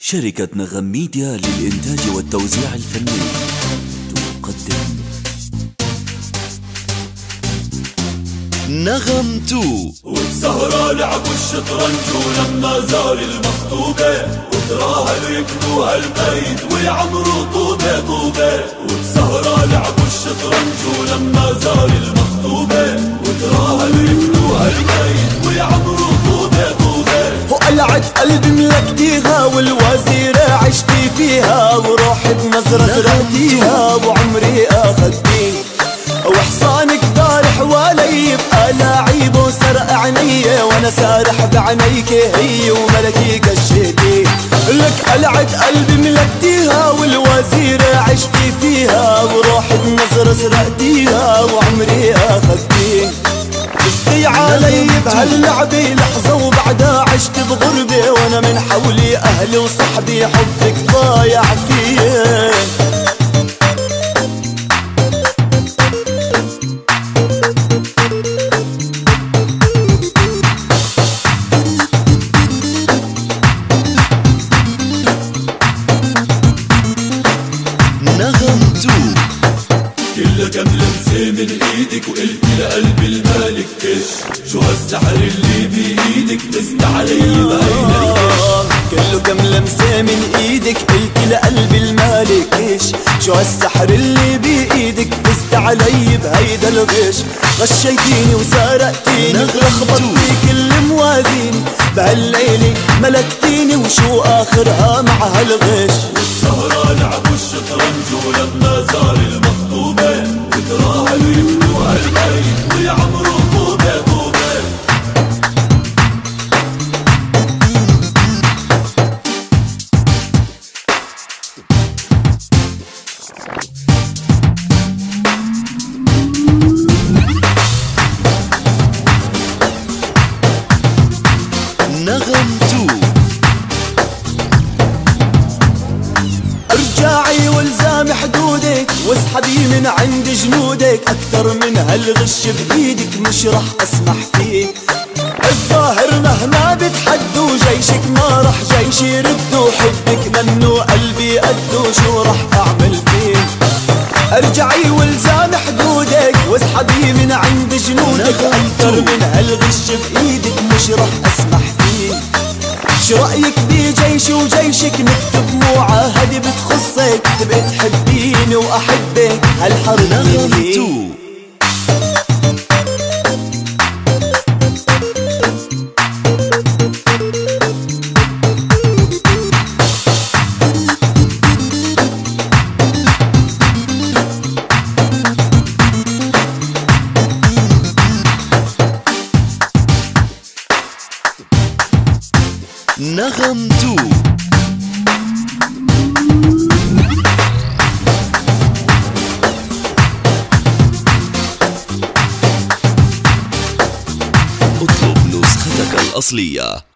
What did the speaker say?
شركة نغم ميديا للإنتاج والتوزيع الفني. تقدم. نغم تو. والسهرة لعبوا الشطرنج ولما زال المخطوبة وتراها يكنوها البيت ويعمروا طوبة طوبة. وقلعت قلبي ملكتيها والوزيرة عشتي فيها وروحي بنظرة سرقتيها وعمري أخذتي. وحصانك دار حوالي يبقى لعيب وسرق عيني وأنا سارح بعينيك هي وملكي كشيتي لك قلعت قلبي ملكتيها والوزيرة عشتي فيها وروحي بنظرة سرقتيها وعمري أخذتي. تسقي علي بهاللعبة لحظة وبعدها عشت بغربة حولي أهلي وصحبي حبك ضايع فيه. نغم تو كل كم لمسة من إيدك وقلت لقلب المالك كش شو هالسحر اللي بإيدك؟ فزت علي بعينيك كله كم لمسة من إيدك قلت لقلب المالك إيش؟ شو هالسحر اللي بإيدك؟ فزت علي بهيدا الغش. غشيتيني وسرقتيني لخبطتي كل موازيني. بهالليلة ملكتيني وشو آخرها مع هالغش؟ نغم تو. أرجعي والزامي حدودك واسحبي من عند جنودك. أكثر من هالغش بإيدك مش رح أسمح فيه الظاهر مهما بتحدوا جيشك ما رح جيشي يردوا حبك منو قلبي قدو شو رح أعمل فيه أرجعي والزامي حدودك واسحبي من عند جنودك. أكثر من هالغش بإيدك مش رح أسمح شو رأيك بجيشي وجيشك؟ نكتب معاهدة بتخصك تبقى تحبيني وأحبك. هالحرب نغم نغم تو. اطلب نسختك الأصلية.